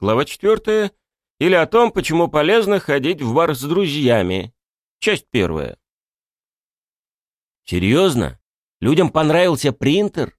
Глава четвертая. Или о том, почему полезно ходить в бар с друзьями. Часть первая. Серьезно? Людям понравился принтер?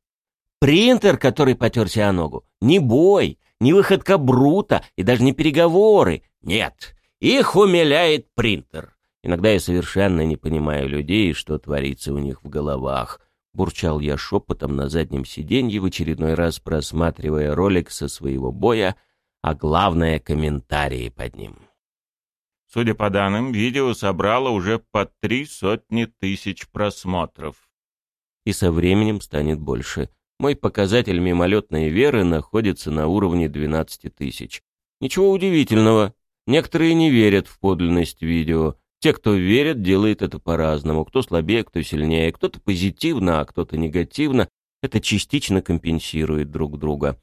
Принтер, который потерся о ногу? Не бой, не выходка Брута и даже не переговоры. Нет, их умиляет принтер. Иногда я совершенно не понимаю людей что творится у них в головах. Бурчал я шепотом на заднем сиденье, в очередной раз просматривая ролик со своего боя, а главное — комментарии под ним. Судя по данным, видео собрало уже под три сотни тысяч просмотров. И со временем станет больше. Мой показатель мимолетной веры находится на уровне 12 тысяч. Ничего удивительного. Некоторые не верят в подлинность видео. Те, кто верит, делает это по-разному. Кто слабее, кто сильнее. Кто-то позитивно, а кто-то негативно. Это частично компенсирует друг друга.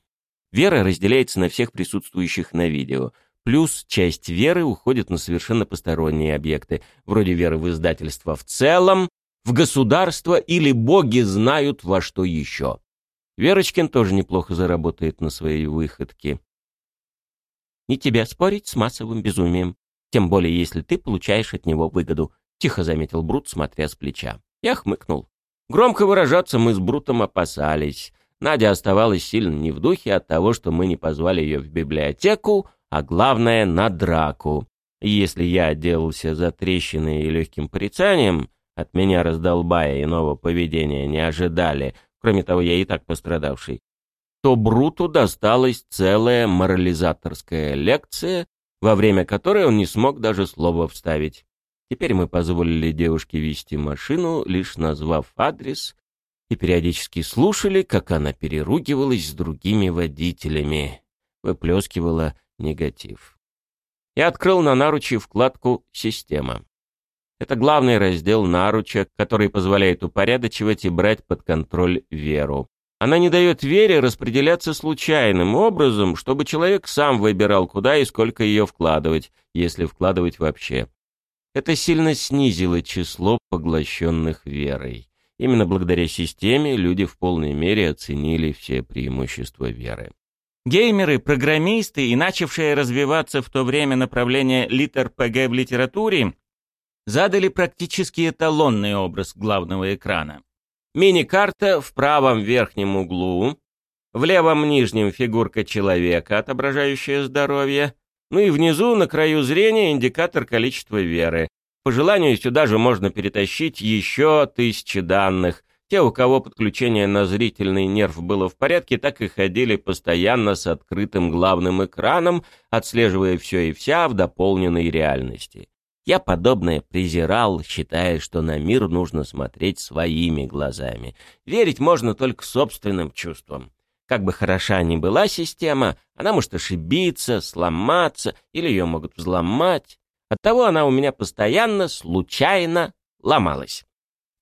Вера разделяется на всех присутствующих на видео – Плюс часть веры уходит на совершенно посторонние объекты, вроде веры в издательство в целом, в государство или боги знают во что еще. Верочкин тоже неплохо заработает на своей выходке. Не тебя спорить с массовым безумием, тем более если ты получаешь от него выгоду, тихо заметил Брут, смотря с плеча. Я хмыкнул. Громко выражаться мы с Брутом опасались. Надя оставалась сильно не в духе от того, что мы не позвали ее в библиотеку, а главное — на драку. И если я отделался за трещины и легким порицанием, от меня раздолбая иного поведения не ожидали, кроме того, я и так пострадавший, то Бруту досталась целая морализаторская лекция, во время которой он не смог даже слова вставить. Теперь мы позволили девушке вести машину, лишь назвав адрес, и периодически слушали, как она переругивалась с другими водителями, выплескивала негатив. Я открыл на наруче вкладку «Система». Это главный раздел наруча, который позволяет упорядочивать и брать под контроль веру. Она не дает вере распределяться случайным образом, чтобы человек сам выбирал, куда и сколько ее вкладывать, если вкладывать вообще. Это сильно снизило число поглощенных верой. Именно благодаря системе люди в полной мере оценили все преимущества веры. Геймеры, программисты и начавшие развиваться в то время направление литр-ПГ в литературе задали практически эталонный образ главного экрана. Мини-карта в правом верхнем углу, в левом нижнем фигурка человека, отображающая здоровье, ну и внизу на краю зрения индикатор количества веры. По желанию сюда же можно перетащить еще тысячи данных, те, у кого подключение на зрительный нерв было в порядке, так и ходили постоянно с открытым главным экраном, отслеживая все и вся в дополненной реальности. Я подобное презирал, считая, что на мир нужно смотреть своими глазами. Верить можно только собственным чувствам. Как бы хороша ни была система, она может ошибиться, сломаться или ее могут взломать. Оттого она у меня постоянно, случайно ломалась.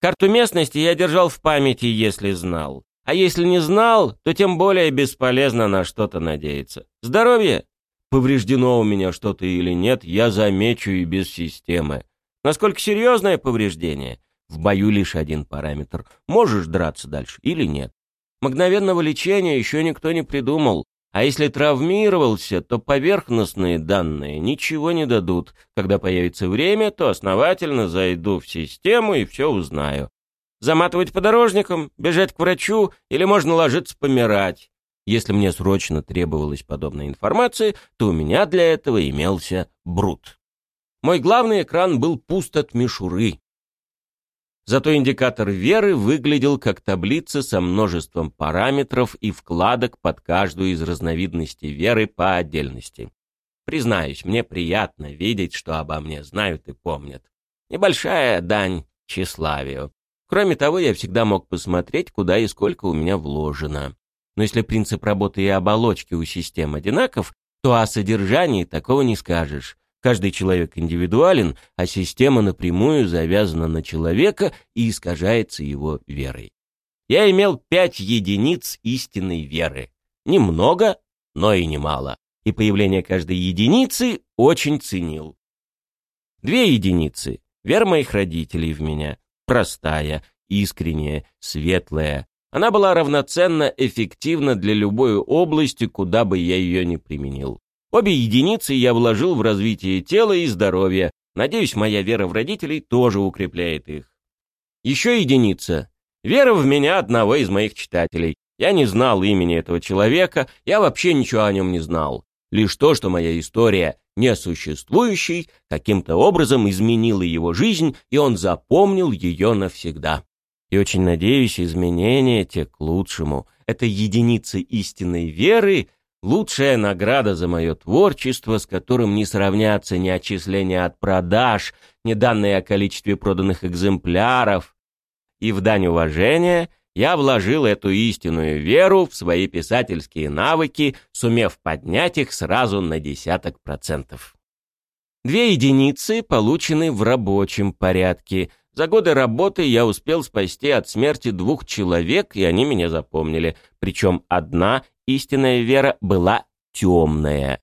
Карту местности я держал в памяти, если знал. А если не знал, то тем более бесполезно на что-то надеяться. Здоровье? Повреждено у меня что-то или нет, я замечу и без системы. Насколько серьезное повреждение? В бою лишь один параметр. Можешь драться дальше или нет? Мгновенного лечения еще никто не придумал. А если травмировался, то поверхностные данные ничего не дадут. Когда появится время, то основательно зайду в систему и все узнаю. Заматывать подорожником, бежать к врачу или можно ложиться помирать. Если мне срочно требовалась подобная информация, то у меня для этого имелся брут. Мой главный экран был пуст от мишуры. Зато индикатор веры выглядел как таблица со множеством параметров и вкладок под каждую из разновидностей веры по отдельности. Признаюсь, мне приятно видеть, что обо мне знают и помнят. Небольшая дань тщеславию. Кроме того, я всегда мог посмотреть, куда и сколько у меня вложено. Но если принцип работы и оболочки у систем одинаков, то о содержании такого не скажешь. Каждый человек индивидуален, а система напрямую завязана на человека и искажается его верой. Я имел пять единиц истинной веры. Немного, но и немало. И появление каждой единицы очень ценил. Две единицы. Вера моих родителей в меня. Простая, искренняя, светлая. Она была равноценно эффективна для любой области, куда бы я ее ни применил. Обе единицы я вложил в развитие тела и здоровья. Надеюсь, моя вера в родителей тоже укрепляет их. Еще единица. Вера в меня одного из моих читателей. Я не знал имени этого человека, я вообще ничего о нем не знал. Лишь то, что моя история несуществующий, каким-то образом изменила его жизнь, и он запомнил ее навсегда. И очень надеюсь, изменения те к лучшему. Это единица истинной веры, лучшая награда за мое творчество, с которым не сравнятся ни отчисления от продаж, ни данные о количестве проданных экземпляров. И в дань уважения я вложил эту истинную веру в свои писательские навыки, сумев поднять их сразу на десяток процентов. Две единицы получены в рабочем порядке. За годы работы я успел спасти от смерти двух человек, и они меня запомнили. Причем одна истинная вера была темная.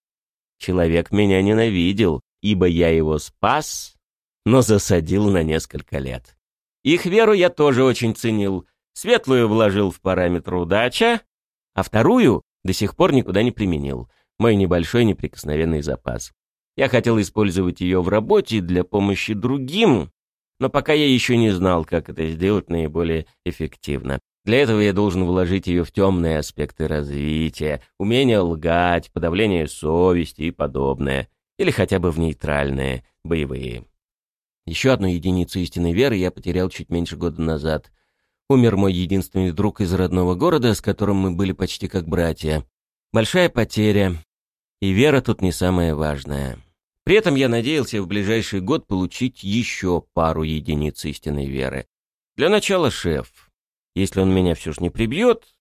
Человек меня ненавидел, ибо я его спас, но засадил на несколько лет. Их веру я тоже очень ценил — Светлую вложил в параметр удача, а вторую до сих пор никуда не применил. Мой небольшой неприкосновенный запас. Я хотел использовать ее в работе для помощи другим, но пока я еще не знал, как это сделать наиболее эффективно. Для этого я должен вложить ее в темные аспекты развития, умение лгать, подавление совести и подобное. Или хотя бы в нейтральные, боевые. Еще одну единицу истинной веры я потерял чуть меньше года назад — Умер мой единственный друг из родного города, с которым мы были почти как братья. Большая потеря. И вера тут не самая важная. При этом я надеялся в ближайший год получить еще пару единиц истинной веры. Для начала шеф. Если он меня все же не прибьет,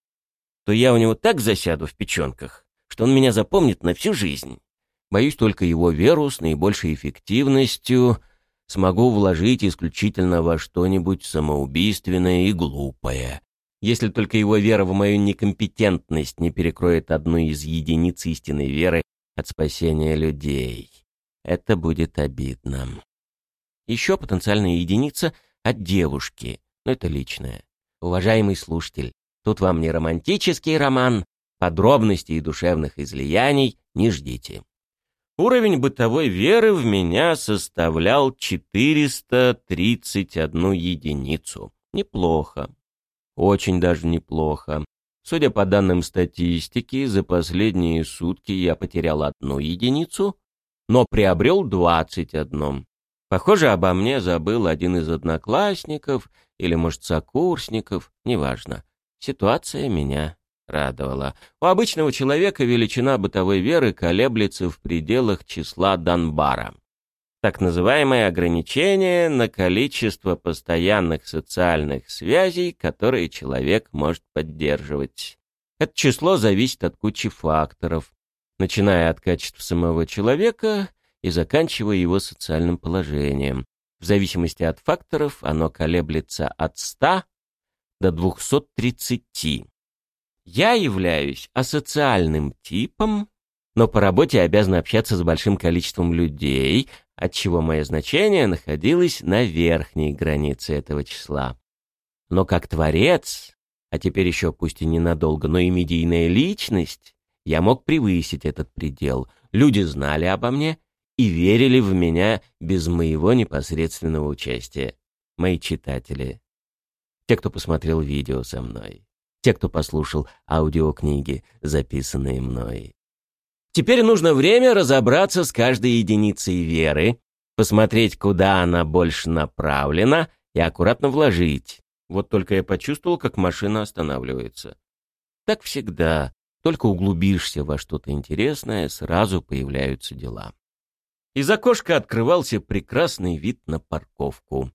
то я у него так засяду в печенках, что он меня запомнит на всю жизнь. Боюсь только его веру с наибольшей эффективностью — смогу вложить исключительно во что-нибудь самоубийственное и глупое. Если только его вера в мою некомпетентность не перекроет одну из единиц истинной веры от спасения людей. Это будет обидно. Еще потенциальная единица от девушки, но это личное. Уважаемый слушатель, тут вам не романтический роман, подробностей и душевных излияний не ждите. Уровень бытовой веры в меня составлял 431 единицу. Неплохо. Очень даже неплохо. Судя по данным статистики, за последние сутки я потерял одну единицу, но приобрел 21. Похоже, обо мне забыл один из одноклассников или, может, сокурсников, неважно. Ситуация меня радовало. У обычного человека величина бытовой веры колеблется в пределах числа Данбара. Так называемое ограничение на количество постоянных социальных связей, которые человек может поддерживать. Это число зависит от кучи факторов, начиная от качества самого человека и заканчивая его социальным положением. В зависимости от факторов оно колеблется от 100 до 230. Я являюсь асоциальным типом, но по работе обязан общаться с большим количеством людей, отчего мое значение находилось на верхней границе этого числа. Но как творец, а теперь еще пусть и ненадолго, но и медийная личность, я мог превысить этот предел. Люди знали обо мне и верили в меня без моего непосредственного участия. Мои читатели. Те, кто посмотрел видео со мной те, кто послушал аудиокниги, записанные мной. Теперь нужно время разобраться с каждой единицей веры, посмотреть, куда она больше направлена, и аккуратно вложить. Вот только я почувствовал, как машина останавливается. Так всегда. Только углубишься во что-то интересное, сразу появляются дела. Из окошка открывался прекрасный вид на парковку.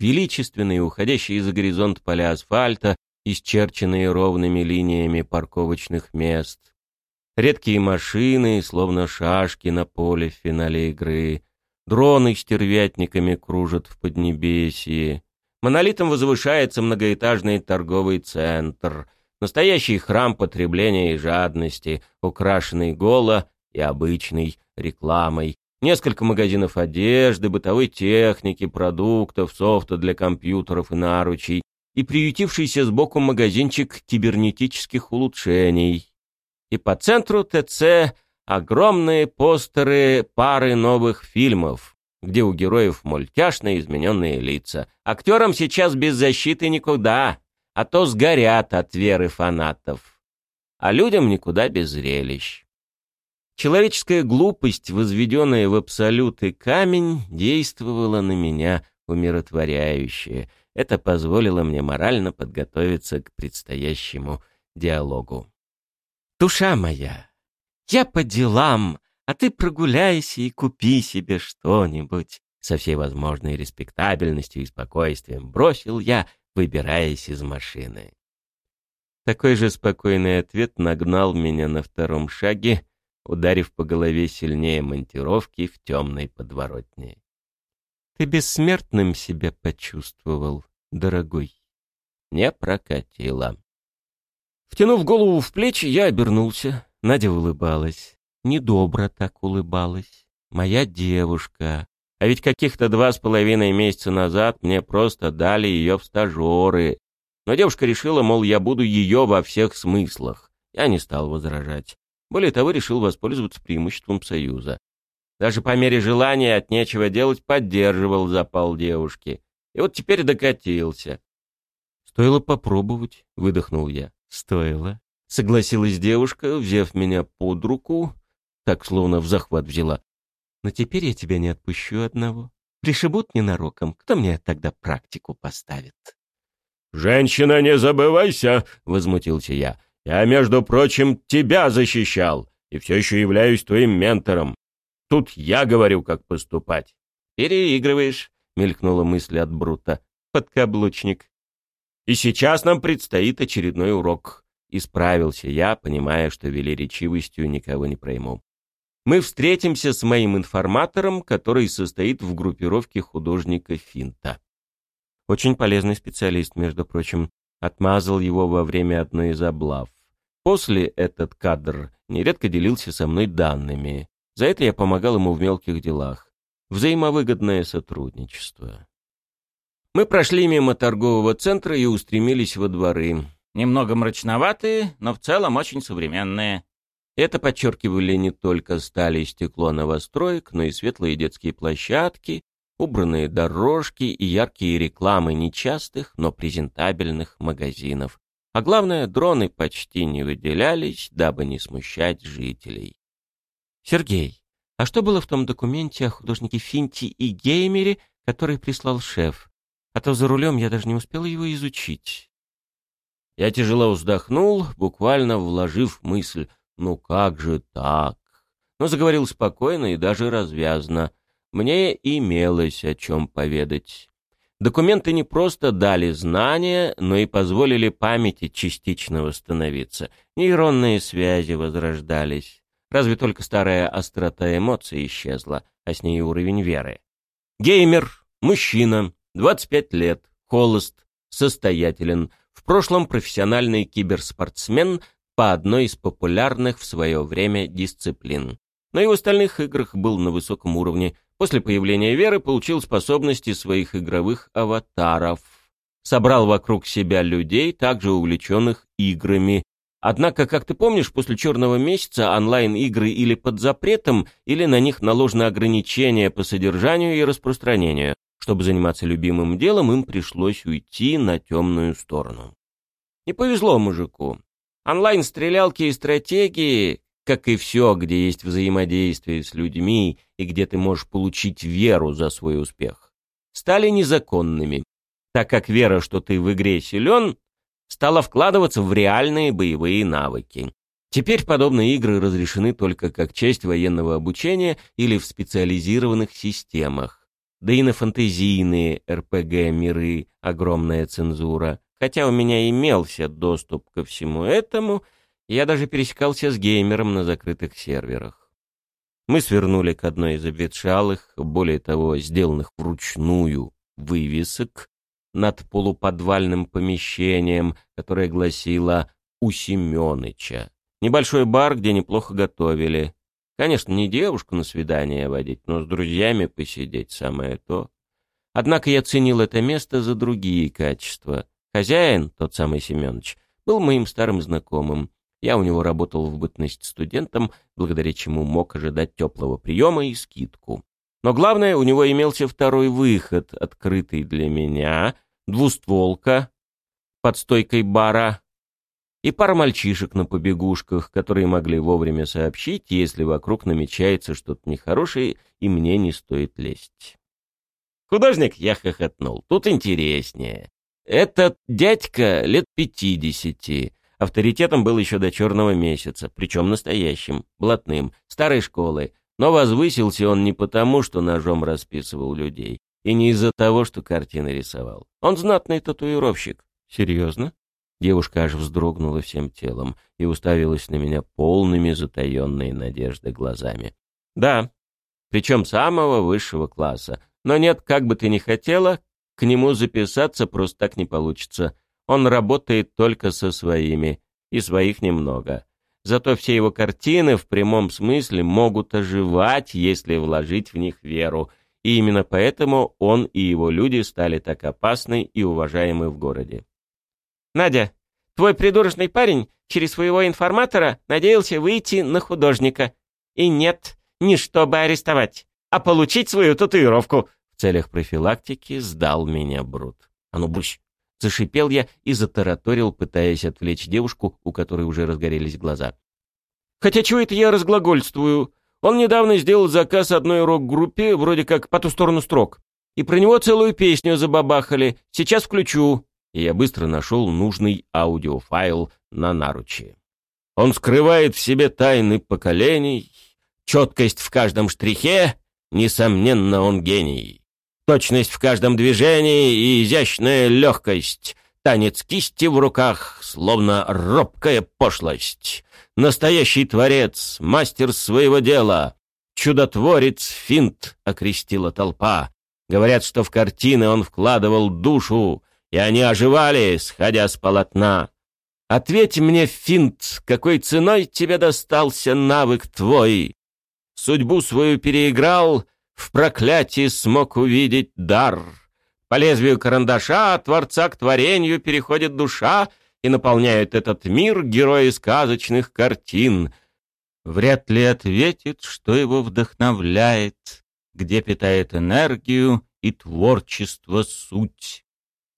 Величественные, уходящие за горизонт поля асфальта, исчерченные ровными линиями парковочных мест. Редкие машины, словно шашки на поле в финале игры. Дроны стервятниками кружат в Поднебесье. Монолитом возвышается многоэтажный торговый центр. Настоящий храм потребления и жадности, украшенный голо и обычной рекламой. Несколько магазинов одежды, бытовой техники, продуктов, софта для компьютеров и наручей, и приютившийся сбоку магазинчик кибернетических улучшений. И по центру ТЦ огромные постеры пары новых фильмов, где у героев мультяшные измененные лица. Актерам сейчас без защиты никуда, а то сгорят от веры фанатов. А людям никуда без зрелищ. Человеческая глупость, возведенная в абсолюты камень, действовала на меня умиротворяюще. Это позволило мне морально подготовиться к предстоящему диалогу. «Душа моя, я по делам, а ты прогуляйся и купи себе что-нибудь. Со всей возможной респектабельностью и спокойствием бросил я, выбираясь из машины. Такой же спокойный ответ нагнал меня на втором шаге, ударив по голове сильнее монтировки в темной подворотне. «Ты бессмертным себя почувствовал, дорогой?» Не прокатило. Втянув голову в плечи, я обернулся. Надя улыбалась недобро так улыбалась. Моя девушка. А ведь каких-то два с половиной месяца назад мне просто дали ее в стажеры. Но девушка решила, мол, я буду ее во всех смыслах. Я не стал возражать. Более того, решил воспользоваться преимуществом союза. Даже по мере желания от нечего делать поддерживал запал девушки. И вот теперь докатился. «Стоило попробовать», — выдохнул я. «Стоило», — согласилась девушка, взяв меня под руку так словно в захват взяла. Но теперь я тебя не отпущу одного. Пришибут ненароком, кто мне тогда практику поставит? «Женщина, не забывайся!» — возмутился я. «Я, между прочим, тебя защищал и все еще являюсь твоим ментором. Тут я говорю, как поступать». «Переигрываешь», — мелькнула мысль от Брута. «Подкаблучник». «И сейчас нам предстоит очередной урок», — исправился я, понимая, что велеречивостью никого не пройму мы встретимся с моим информатором, который состоит в группировке художника Финта. Очень полезный специалист, между прочим. Отмазал его во время одной из облав. После этот кадр нередко делился со мной данными. За это я помогал ему в мелких делах. Взаимовыгодное сотрудничество. Мы прошли мимо торгового центра и устремились во дворы. Немного мрачноватые, но в целом очень современные. Это подчеркивали не только стали и стекло новостроек, но и светлые детские площадки, убранные дорожки и яркие рекламы нечастых, но презентабельных магазинов. А главное, дроны почти не выделялись, дабы не смущать жителей. «Сергей, а что было в том документе о художнике Финти и геймере, который прислал шеф? А то за рулем я даже не успел его изучить». Я тяжело вздохнул, буквально вложив мысль — ну как же так? Но заговорил спокойно и даже развязно. Мне имелось о чем поведать. Документы не просто дали знания, но и позволили памяти частично восстановиться. Нейронные связи возрождались. Разве только старая острота эмоций исчезла, а с ней уровень веры. Геймер, мужчина, 25 лет, холост, состоятелен, в прошлом профессиональный киберспортсмен, по одной из популярных в свое время дисциплин. Но и в остальных играх был на высоком уровне. После появления Веры получил способности своих игровых аватаров. Собрал вокруг себя людей, также увлеченных играми. Однако, как ты помнишь, после «Черного месяца» онлайн-игры или под запретом, или на них наложены ограничения по содержанию и распространению. Чтобы заниматься любимым делом, им пришлось уйти на темную сторону. Не повезло мужику. Онлайн-стрелялки и стратегии, как и все, где есть взаимодействие с людьми и где ты можешь получить веру за свой успех, стали незаконными, так как вера, что ты в игре силен, стала вкладываться в реальные боевые навыки. Теперь подобные игры разрешены только как часть военного обучения или в специализированных системах. Да и на фантазийные РПГ-миры огромная цензура. Хотя у меня имелся доступ ко всему этому, я даже пересекался с геймером на закрытых серверах. Мы свернули к одной из обветшалых, более того, сделанных вручную, вывесок над полуподвальным помещением, которое гласило «У Семёныча». Небольшой бар, где неплохо готовили. Конечно, не девушку на свидание водить, но с друзьями посидеть самое то. Однако я ценил это место за другие качества. Хозяин, тот самый Семенович, был моим старым знакомым. Я у него работал в бытность студентом, благодаря чему мог ожидать теплого приема и скидку. Но главное, у него имелся второй выход, открытый для меня, двустволка под стойкой бара и пара мальчишек на побегушках, которые могли вовремя сообщить, если вокруг намечается что-то нехорошее, и мне не стоит лезть. Художник, я хохотнул, тут интереснее. Этот дядька лет пятидесяти, авторитетом был еще до черного месяца, причем настоящим, блатным, старой школы, но возвысился он не потому, что ножом расписывал людей, и не из-за того, что картины рисовал. Он знатный татуировщик. Серьезно? Девушка аж вздрогнула всем телом и уставилась на меня полными затаенной надежды глазами. «Да, причем самого высшего класса. Но нет, как бы ты ни хотела, к нему записаться просто так не получится. Он работает только со своими, и своих немного. Зато все его картины в прямом смысле могут оживать, если вложить в них веру. И именно поэтому он и его люди стали так опасны и уважаемы в городе. Надя, твой придурочный парень через своего информатора надеялся выйти на художника. И нет, не чтобы арестовать, а получить свою татуировку. В целях профилактики сдал меня Брут. А ну брысь! Зашипел я и затараторил, пытаясь отвлечь девушку, у которой уже разгорелись глаза. «Хотя чего это я разглагольствую? Он недавно сделал заказ одной рок-группе, вроде как по ту сторону строк. И про него целую песню забабахали. Сейчас включу и я быстро нашел нужный аудиофайл на наруче. Он скрывает в себе тайны поколений, четкость в каждом штрихе, несомненно, он гений. Точность в каждом движении и изящная легкость, танец кисти в руках, словно робкая пошлость. Настоящий творец, мастер своего дела, чудотворец финт окрестила толпа. Говорят, что в картины он вкладывал душу, и они оживали, сходя с полотна. Ответь мне, Финт, какой ценой тебе достался навык твой? Судьбу свою переиграл, в проклятии смог увидеть дар. По лезвию карандаша от творца к творению переходит душа и наполняет этот мир герои сказочных картин. Вряд ли ответит, что его вдохновляет, где питает энергию и творчество суть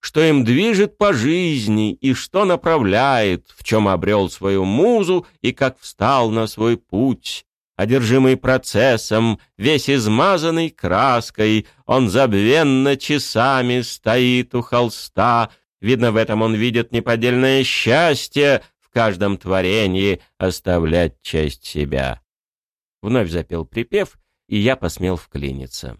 что им движет по жизни и что направляет, в чем обрел свою музу и как встал на свой путь. Одержимый процессом, весь измазанный краской, он забвенно часами стоит у холста. Видно, в этом он видит неподдельное счастье в каждом творении оставлять часть себя. Вновь запел припев, и я посмел вклиниться.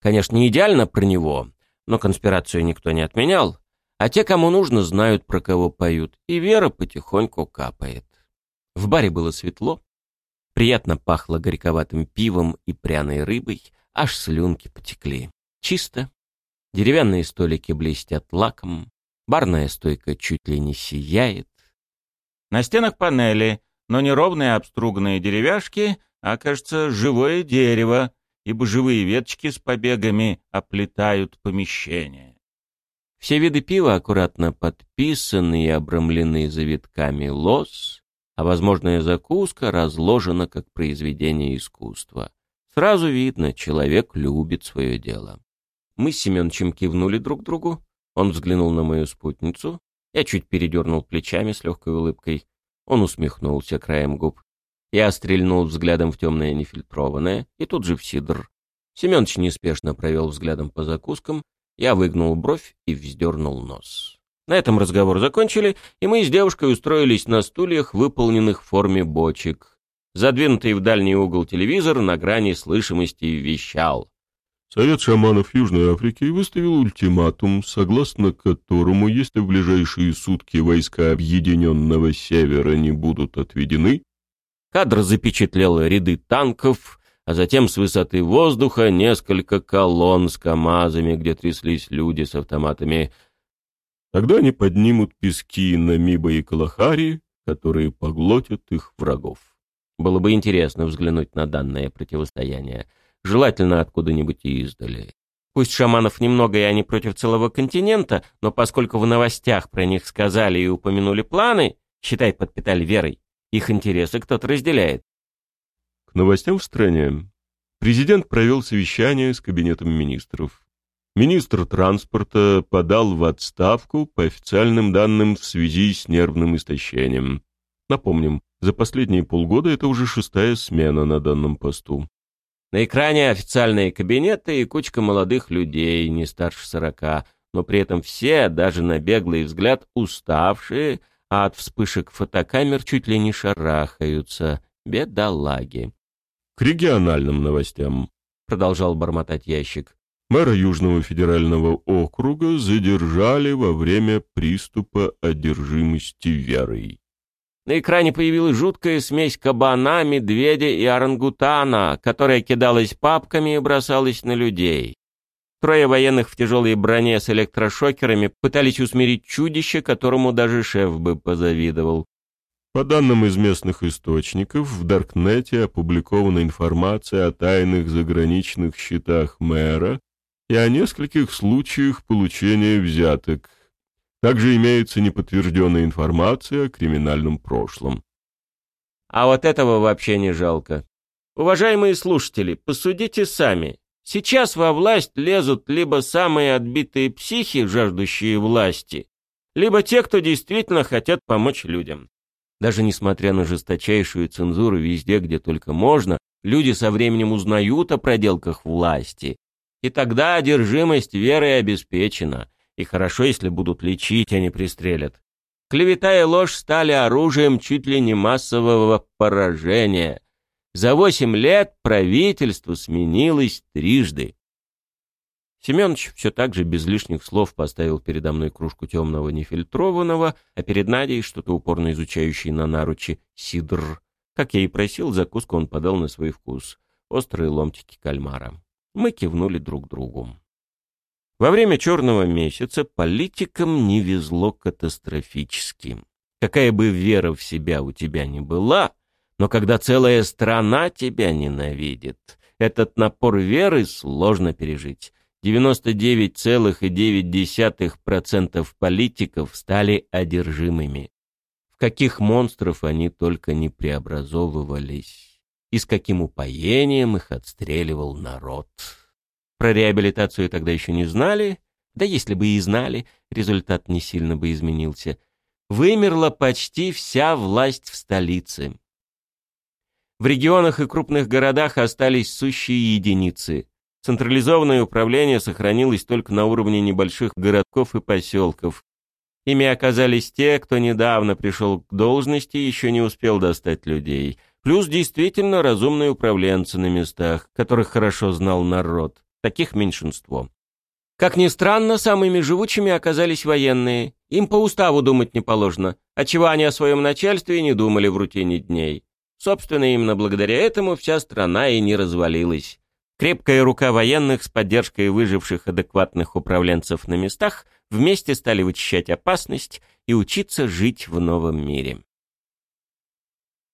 Конечно, не идеально про него, но конспирацию никто не отменял, а те, кому нужно, знают, про кого поют, и вера потихоньку капает. В баре было светло, приятно пахло горьковатым пивом и пряной рыбой, аж слюнки потекли. Чисто. Деревянные столики блестят лаком, барная стойка чуть ли не сияет. На стенах панели, но не ровные обструганные деревяшки, а, кажется, живое дерево, ибо живые веточки с побегами оплетают помещение. Все виды пива аккуратно подписаны и обрамлены завитками лос, а возможная закуска разложена как произведение искусства. Сразу видно, человек любит свое дело. Мы с Семеновичем кивнули друг другу. Он взглянул на мою спутницу. Я чуть передернул плечами с легкой улыбкой. Он усмехнулся краем губ. Я стрельнул взглядом в темное нефильтрованное и тут же в сидр. Семенович неспешно провел взглядом по закускам, я выгнул бровь и вздернул нос. На этом разговор закончили, и мы с девушкой устроились на стульях, выполненных в форме бочек. Задвинутый в дальний угол телевизор на грани слышимости вещал. Совет шаманов Южной Африки выставил ультиматум, согласно которому, если в ближайшие сутки войска Объединенного Севера не будут отведены, Кадр запечатлел ряды танков, а затем с высоты воздуха несколько колонн с КАМАЗами, где тряслись люди с автоматами. Тогда они поднимут пески Намиба и Калахари, которые поглотят их врагов. Было бы интересно взглянуть на данное противостояние, желательно откуда-нибудь издали. Пусть шаманов немного и они против целого континента, но поскольку в новостях про них сказали и упомянули планы, Считай, подпитали верой. Их интересы кто-то разделяет. К новостям в стране. Президент провел совещание с кабинетом министров. Министр транспорта подал в отставку по официальным данным в связи с нервным истощением. Напомним, за последние полгода это уже шестая смена на данном посту. На экране официальные кабинеты и кучка молодых людей, не старше сорока, но при этом все, даже на беглый взгляд, уставшие, а от вспышек фотокамер чуть ли не шарахаются. Бедолаги. К региональным новостям, продолжал бормотать ящик. Мэра Южного федерального округа задержали во время приступа одержимости верой. На экране появилась жуткая смесь кабана, медведя и орангутана, которая кидалась папками и бросалась на людей. Трое военных в тяжелой броне с электрошокерами пытались усмирить чудище, которому даже шеф бы позавидовал. По данным из местных источников, в Даркнете опубликована информация о тайных заграничных счетах мэра и о нескольких случаях получения взяток. Также имеется неподтвержденная информация о криминальном прошлом. А вот этого вообще не жалко. Уважаемые слушатели, посудите сами. Сейчас во власть лезут либо самые отбитые психи, жаждущие власти, либо те, кто действительно хотят помочь людям. Даже несмотря на жесточайшую цензуру везде, где только можно, люди со временем узнают о проделках власти. И тогда одержимость верой обеспечена. И хорошо, если будут лечить, а не пристрелят. Клевета и ложь стали оружием чуть ли не массового поражения. За восемь лет правительство сменилось трижды. Семенович все так же без лишних слов поставил передо мной кружку темного нефильтрованного, а перед Надей, что-то упорно изучающий на наручи, сидр. Как я и просил, закуску он подал на свой вкус. Острые ломтики кальмара. Мы кивнули друг другу. Во время черного месяца политикам не везло катастрофически. Какая бы вера в себя у тебя ни была, но когда целая страна тебя ненавидит, этот напор веры сложно пережить. 99,9% политиков стали одержимыми. В каких монстров они только не преобразовывались. И с каким упоением их отстреливал народ. Про реабилитацию тогда еще не знали, да если бы и знали, результат не сильно бы изменился. Вымерла почти вся власть в столице. В регионах и крупных городах остались сущие единицы. Централизованное управление сохранилось только на уровне небольших городков и поселков. Ими оказались те, кто недавно пришел к должности и еще не успел достать людей. Плюс действительно разумные управленцы на местах, которых хорошо знал народ. Таких меньшинство. Как ни странно, самыми живучими оказались военные. Им по уставу думать не положено, отчего они о своем начальстве не думали в рутине дней. Собственно, именно благодаря этому вся страна и не развалилась. Крепкая рука военных с поддержкой выживших адекватных управленцев на местах вместе стали вычищать опасность и учиться жить в новом мире.